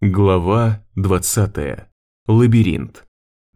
Глава 20. Лабиринт.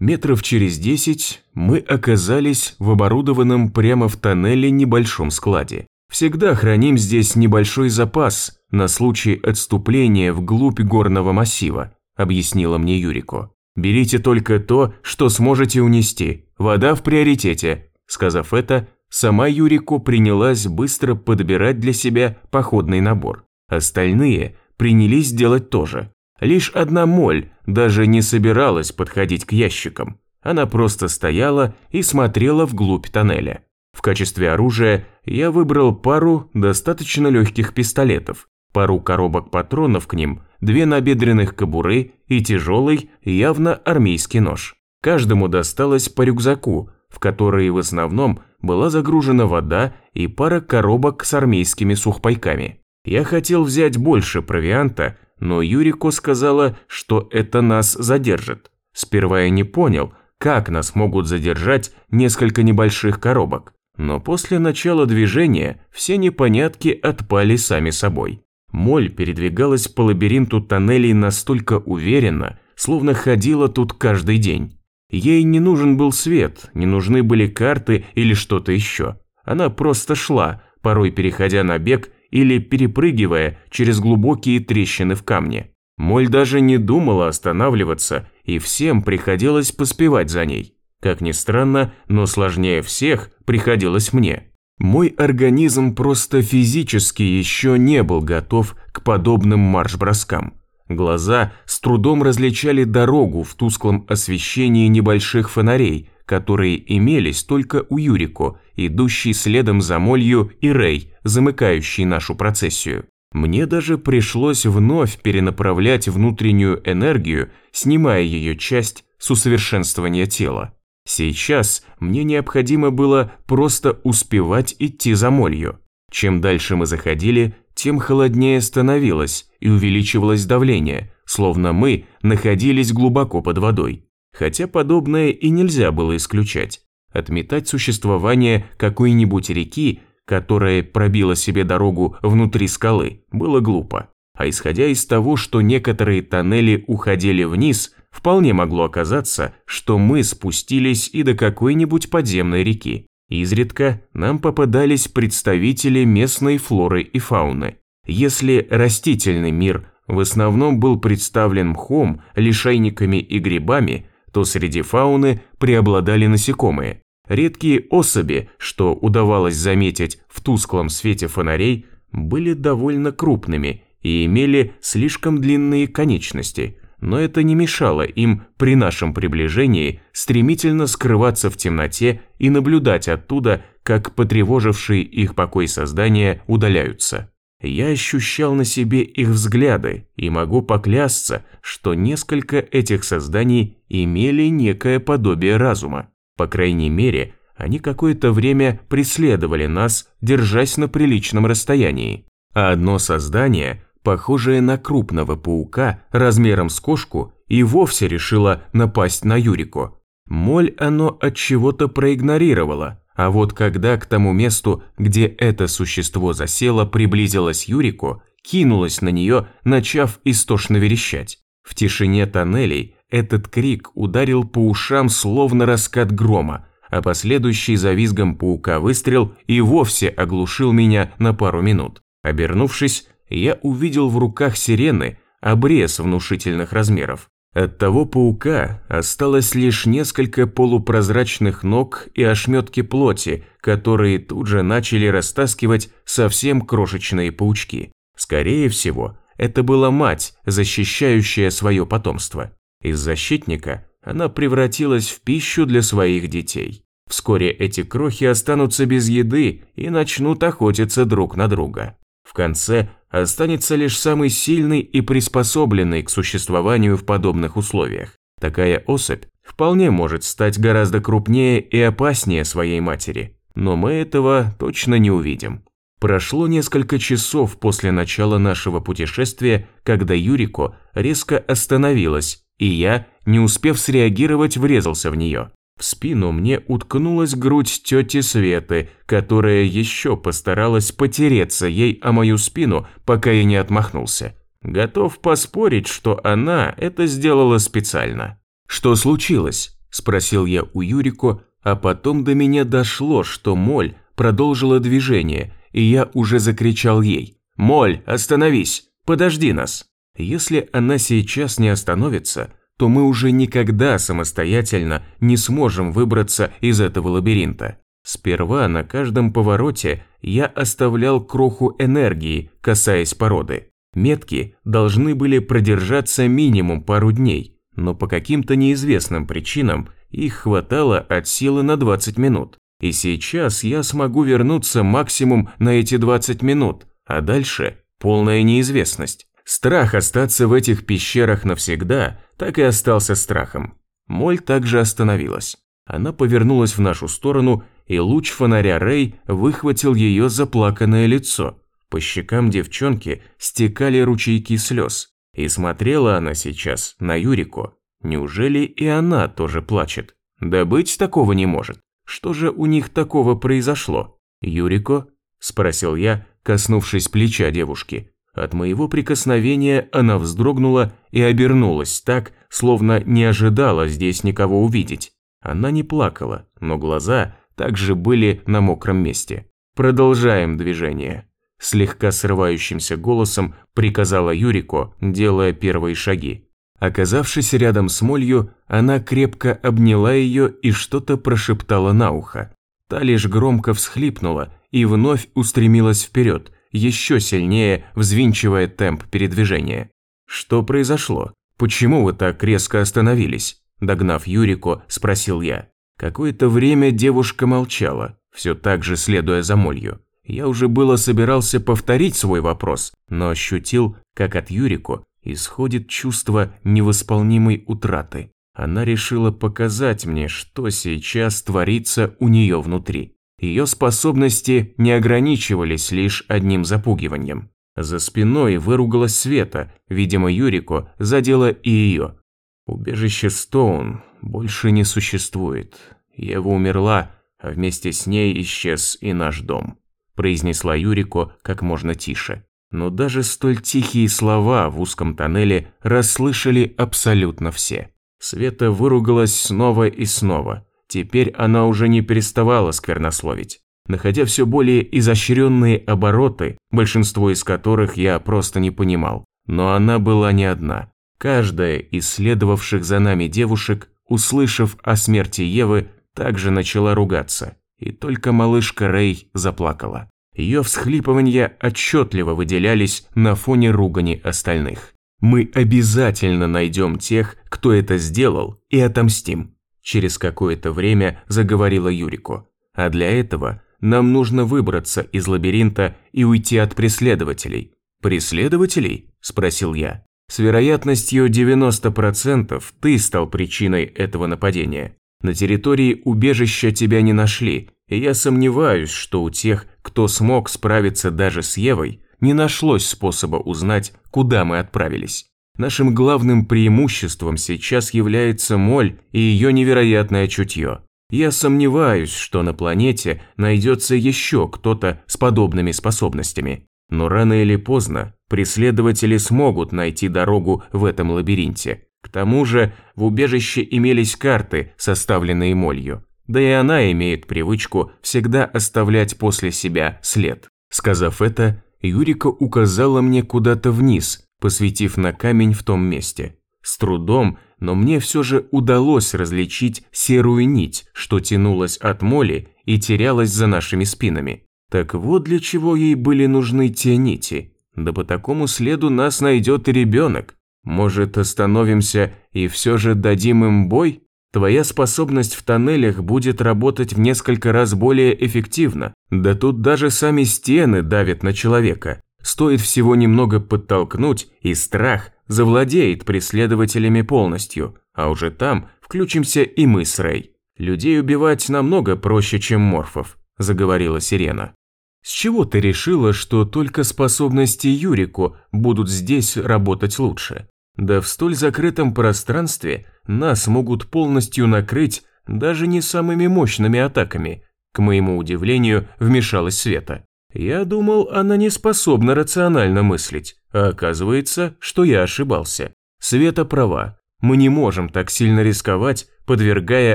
Метров через десять мы оказались в оборудованном прямо в тоннеле небольшом складе. Всегда храним здесь небольшой запас на случай отступления вглубь горного массива, объяснила мне Юрико. Берите только то, что сможете унести. Вода в приоритете. Сказав это, сама Юрико принялась быстро подбирать для себя походный набор. Остальные принялись делать то же. Лишь одна моль даже не собиралась подходить к ящикам. Она просто стояла и смотрела вглубь тоннеля. В качестве оружия я выбрал пару достаточно легких пистолетов, пару коробок патронов к ним, две набедренных кобуры и тяжелый, явно армейский нож. Каждому досталось по рюкзаку, в который в основном была загружена вода и пара коробок с армейскими сухпайками. Я хотел взять больше провианта, но Юрико сказала, что это нас задержит. Сперва я не понял, как нас могут задержать несколько небольших коробок. Но после начала движения все непонятки отпали сами собой. Моль передвигалась по лабиринту тоннелей настолько уверенно, словно ходила тут каждый день. Ей не нужен был свет, не нужны были карты или что-то еще. Она просто шла, порой переходя на бег или перепрыгивая через глубокие трещины в камне. Моль даже не думала останавливаться, и всем приходилось поспевать за ней. Как ни странно, но сложнее всех приходилось мне. Мой организм просто физически еще не был готов к подобным марш-броскам. Глаза с трудом различали дорогу в тусклом освещении небольших фонарей, которые имелись только у Юрико, идущий следом за Молью и Рэй, замыкающий нашу процессию. Мне даже пришлось вновь перенаправлять внутреннюю энергию, снимая ее часть с усовершенствования тела. Сейчас мне необходимо было просто успевать идти за молью. Чем дальше мы заходили, тем холоднее становилось и увеличивалось давление, словно мы находились глубоко под водой. Хотя подобное и нельзя было исключать. Отметать существование какой-нибудь реки, которая пробила себе дорогу внутри скалы, было глупо. А исходя из того, что некоторые тоннели уходили вниз, вполне могло оказаться, что мы спустились и до какой-нибудь подземной реки. Изредка нам попадались представители местной флоры и фауны. Если растительный мир в основном был представлен мхом, лишайниками и грибами, то среди фауны преобладали насекомые. Редкие особи, что удавалось заметить в тусклом свете фонарей, были довольно крупными и имели слишком длинные конечности, но это не мешало им при нашем приближении стремительно скрываться в темноте и наблюдать оттуда, как потревожившие их покой создания удаляются. Я ощущал на себе их взгляды и могу поклясться, что несколько этих созданий имели некое подобие разума. По крайней мере, они какое-то время преследовали нас, держась на приличном расстоянии. А одно создание, похожее на крупного паука размером с кошку, и вовсе решило напасть на Юрику. Моль оно от чего-то проигнорировало, а вот когда к тому месту, где это существо засело, приблизилась Юрику, кинулась на нее, начав истошно верещать. В тишине тоннелей этот крик ударил по ушам словно раскат грома, а последующий за визгом паука выстрел и вовсе оглушил меня на пару минут. Обернувшись, я увидел в руках сирены обрез внушительных размеров. От того паука осталось лишь несколько полупрозрачных ног и ошметки плоти, которые тут же начали растаскивать совсем крошечные паучки. Скорее всего, это была мать, защищающая свое потомство. Из защитника она превратилась в пищу для своих детей. Вскоре эти крохи останутся без еды и начнут охотиться друг на друга. В конце останется лишь самый сильный и приспособленный к существованию в подобных условиях. Такая особь вполне может стать гораздо крупнее и опаснее своей матери, но мы этого точно не увидим. Прошло несколько часов после начала нашего путешествия, когда Юрико резко остановилась, и я, не успев среагировать, врезался в нее. В спину мне уткнулась грудь тети Светы, которая еще постаралась потереться ей о мою спину, пока я не отмахнулся. Готов поспорить, что она это сделала специально. «Что случилось?» – спросил я у Юрико, а потом до меня дошло, что Моль продолжила движение, и я уже закричал ей «Моль, остановись! Подожди нас!» Если она сейчас не остановится, то мы уже никогда самостоятельно не сможем выбраться из этого лабиринта. Сперва на каждом повороте я оставлял кроху энергии, касаясь породы. Метки должны были продержаться минимум пару дней, но по каким-то неизвестным причинам их хватало от силы на 20 минут. И сейчас я смогу вернуться максимум на эти 20 минут, а дальше полная неизвестность. Страх остаться в этих пещерах навсегда так и остался страхом. Моль также остановилась. Она повернулась в нашу сторону, и луч фонаря Рэй выхватил ее заплаканное лицо. По щекам девчонки стекали ручейки слез. И смотрела она сейчас на Юрику. Неужели и она тоже плачет? Да быть такого не может. Что же у них такого произошло? Юрико? Спросил я, коснувшись плеча девушки. От моего прикосновения она вздрогнула и обернулась так, словно не ожидала здесь никого увидеть. Она не плакала, но глаза также были на мокром месте. Продолжаем движение. Слегка срывающимся голосом приказала Юрико, делая первые шаги. Оказавшись рядом с Молью, она крепко обняла ее и что-то прошептала на ухо. Та лишь громко всхлипнула и вновь устремилась вперед, еще сильнее взвинчивая темп передвижения. «Что произошло? Почему вы так резко остановились?» Догнав Юрико, спросил я. Какое-то время девушка молчала, все так же следуя за молью. Я уже было собирался повторить свой вопрос, но ощутил, как от Юрико исходит чувство невосполнимой утраты. Она решила показать мне, что сейчас творится у нее внутри. Ее способности не ограничивались лишь одним запугиванием. За спиной выругалась Света, видимо, Юрико задела и ее. Убежище Стоун больше не существует. Ева умерла, а вместе с ней исчез и наш дом, произнесла Юрико как можно тише. Но даже столь тихие слова в узком тоннеле расслышали абсолютно все. Света выругалась снова и снова. Теперь она уже не переставала сквернословить, находя все более изощренные обороты, большинство из которых я просто не понимал. Но она была не одна. Каждая из следовавших за нами девушек, услышав о смерти Евы, также начала ругаться. И только малышка Рэй заплакала. Ее всхлипывания отчетливо выделялись на фоне ругани остальных. «Мы обязательно найдем тех, кто это сделал, и отомстим», через какое-то время заговорила Юрико. «А для этого нам нужно выбраться из лабиринта и уйти от преследователей». «Преследователей?» – спросил я. «С вероятностью 90% ты стал причиной этого нападения. На территории убежища тебя не нашли, и я сомневаюсь, что у тех, кто смог справиться даже с Евой, не нашлось способа узнать, куда мы отправились. Нашим главным преимуществом сейчас является моль и ее невероятное чутье. Я сомневаюсь, что на планете найдется еще кто-то с подобными способностями. Но рано или поздно преследователи смогут найти дорогу в этом лабиринте. К тому же в убежище имелись карты, составленные молью. Да и она имеет привычку всегда оставлять после себя след. Сказав это, Юрика указала мне куда-то вниз, посветив на камень в том месте. С трудом, но мне все же удалось различить серую нить, что тянулась от моли и терялась за нашими спинами. Так вот для чего ей были нужны те нити. Да по такому следу нас найдет и ребенок. Может, остановимся и все же дадим им бой? Твоя способность в тоннелях будет работать в несколько раз более эффективно. Да тут даже сами стены давят на человека. Стоит всего немного подтолкнуть, и страх завладеет преследователями полностью, а уже там включимся и мы с Рэй. Людей убивать намного проще, чем морфов, заговорила Сирена. С чего ты решила, что только способности Юрику будут здесь работать лучше? Да в столь закрытом пространстве нас могут полностью накрыть даже не самыми мощными атаками. К моему удивлению, вмешалась Света. Я думал, она не способна рационально мыслить, а оказывается, что я ошибался. Света права. Мы не можем так сильно рисковать, подвергая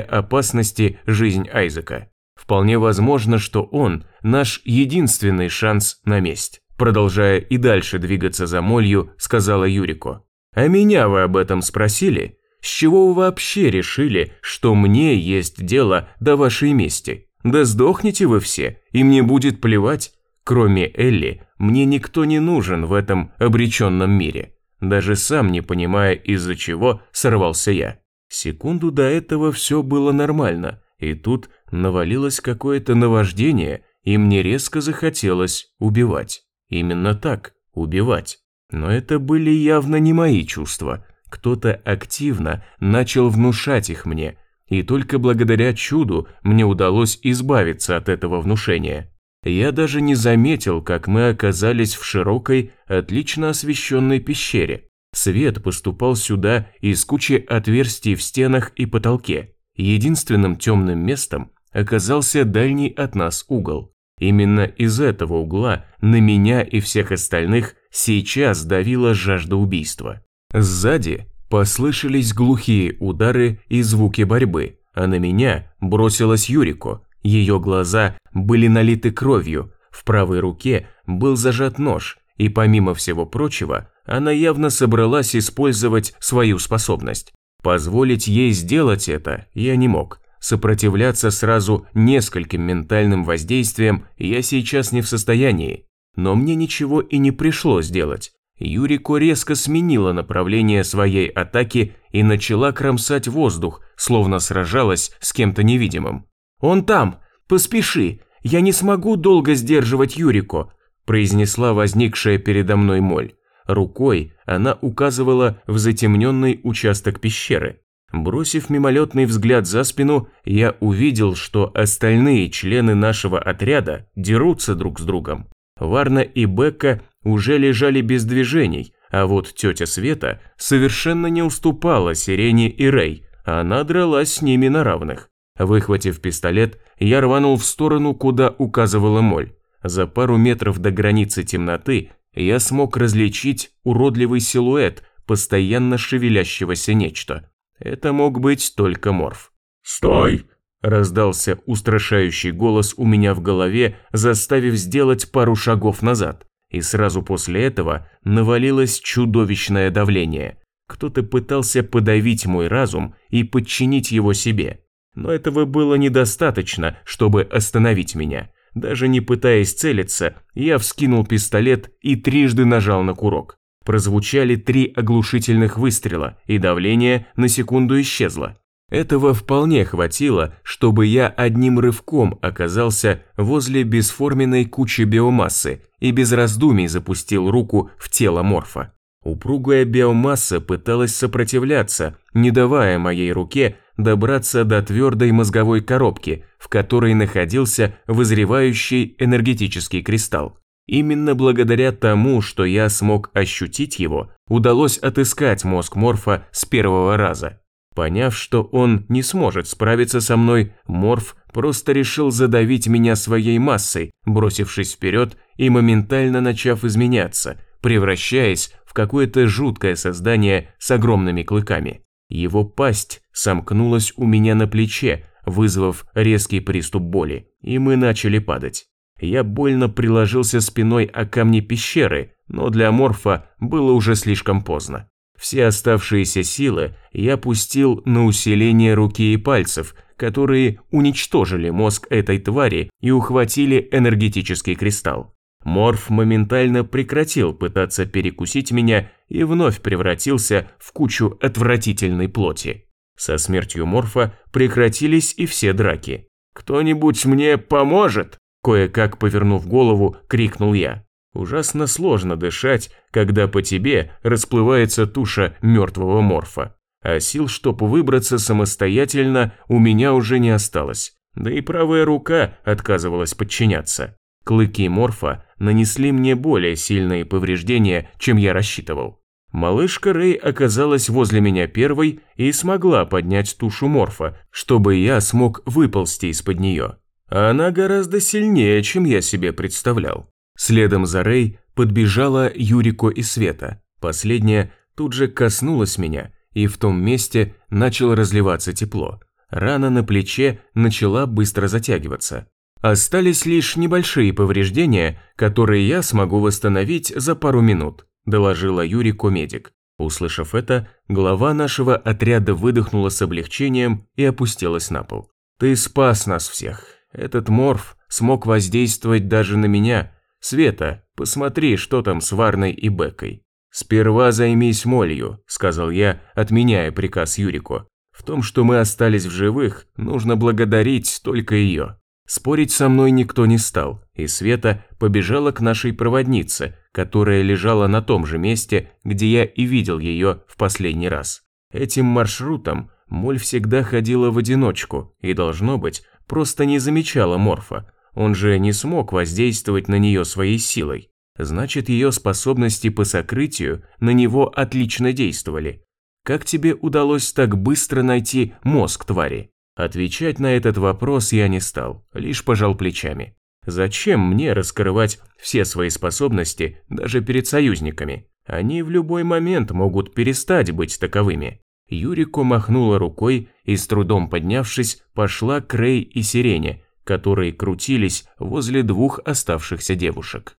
опасности жизнь Айзека. Вполне возможно, что он – наш единственный шанс на месть. Продолжая и дальше двигаться за молью, сказала Юрико. «А меня вы об этом спросили? С чего вы вообще решили, что мне есть дело до вашей мести? Да сдохните вы все, и мне будет плевать. Кроме Элли, мне никто не нужен в этом обреченном мире. Даже сам не понимая, из-за чего сорвался я. Секунду до этого все было нормально, и тут навалилось какое-то наваждение, и мне резко захотелось убивать. Именно так, убивать. Но это были явно не мои чувства. Кто-то активно начал внушать их мне, и только благодаря чуду мне удалось избавиться от этого внушения. Я даже не заметил, как мы оказались в широкой, отлично освещенной пещере. Свет поступал сюда из кучи отверстий в стенах и потолке. Единственным темным местом оказался дальний от нас угол. Именно из этого угла на меня и всех остальных сейчас давила жажда убийства. Сзади послышались глухие удары и звуки борьбы, а на меня бросилась Юрико. Ее глаза были налиты кровью, в правой руке был зажат нож, и помимо всего прочего, она явно собралась использовать свою способность. Позволить ей сделать это я не мог. Сопротивляться сразу нескольким ментальным воздействиям я сейчас не в состоянии. Но мне ничего и не пришлось делать. Юрико резко сменила направление своей атаки и начала кромсать воздух, словно сражалась с кем-то невидимым. «Он там! Поспеши! Я не смогу долго сдерживать Юрико!» произнесла возникшая передо мной моль. Рукой она указывала в затемненный участок пещеры. Бросив мимолетный взгляд за спину, я увидел, что остальные члены нашего отряда дерутся друг с другом. Варна и Бекка уже лежали без движений, а вот тетя Света совершенно не уступала Сирене и Рэй, она дралась с ними на равных. Выхватив пистолет, я рванул в сторону, куда указывала моль. За пару метров до границы темноты я смог различить уродливый силуэт постоянно шевелящегося нечто. Это мог быть только морф. «Стой!» – раздался устрашающий голос у меня в голове, заставив сделать пару шагов назад. И сразу после этого навалилось чудовищное давление. Кто-то пытался подавить мой разум и подчинить его себе. Но этого было недостаточно, чтобы остановить меня. Даже не пытаясь целиться, я вскинул пистолет и трижды нажал на курок. Прозвучали три оглушительных выстрела, и давление на секунду исчезло. Этого вполне хватило, чтобы я одним рывком оказался возле бесформенной кучи биомассы и без раздумий запустил руку в тело морфа. Упругая биомасса пыталась сопротивляться, не давая моей руке добраться до твердой мозговой коробки, в которой находился вызревающий энергетический кристалл. Именно благодаря тому, что я смог ощутить его, удалось отыскать мозг Морфа с первого раза. Поняв, что он не сможет справиться со мной, Морф просто решил задавить меня своей массой, бросившись вперед и моментально начав изменяться, превращаясь какое-то жуткое создание с огромными клыками. Его пасть сомкнулась у меня на плече, вызвав резкий приступ боли, и мы начали падать. Я больно приложился спиной о камни пещеры, но для Морфа было уже слишком поздно. Все оставшиеся силы я пустил на усиление руки и пальцев, которые уничтожили мозг этой твари и ухватили энергетический кристалл. Морф моментально прекратил пытаться перекусить меня и вновь превратился в кучу отвратительной плоти. Со смертью Морфа прекратились и все драки. «Кто-нибудь мне поможет?» Кое-как повернув голову, крикнул я. Ужасно сложно дышать, когда по тебе расплывается туша мертвого морфа. А сил, чтоб выбраться самостоятельно, у меня уже не осталось. Да и правая рука отказывалась подчиняться. Клыки морфа нанесли мне более сильные повреждения, чем я рассчитывал. Малышка Рэй оказалась возле меня первой и смогла поднять тушу морфа, чтобы я смог выползти из-под нее. Она гораздо сильнее, чем я себе представлял. Следом за Рэй подбежала Юрико и Света. Последняя тут же коснулась меня, и в том месте начало разливаться тепло. Рана на плече начала быстро затягиваться. Остались лишь небольшие повреждения, которые я смогу восстановить за пару минут, доложила Юрико медик. Услышав это, глава нашего отряда выдохнула с облегчением и опустилась на пол. «Ты спас нас всех. Этот морф смог воздействовать даже на меня. Света, посмотри, что там с Варной и Бекой». «Сперва займись молью», – сказал я, отменяя приказ Юрико. «В том, что мы остались в живых, нужно благодарить только ее». Спорить со мной никто не стал, и Света побежала к нашей проводнице, которая лежала на том же месте, где я и видел ее в последний раз. Этим маршрутом Моль всегда ходила в одиночку и, должно быть, просто не замечала Морфа. Он же не смог воздействовать на нее своей силой. Значит, ее способности по сокрытию на него отлично действовали. Как тебе удалось так быстро найти мозг твари? Отвечать на этот вопрос я не стал, лишь пожал плечами. Зачем мне раскрывать все свои способности даже перед союзниками? Они в любой момент могут перестать быть таковыми. Юрико махнула рукой и, с трудом поднявшись, пошла к Рэй и Сирене, которые крутились возле двух оставшихся девушек.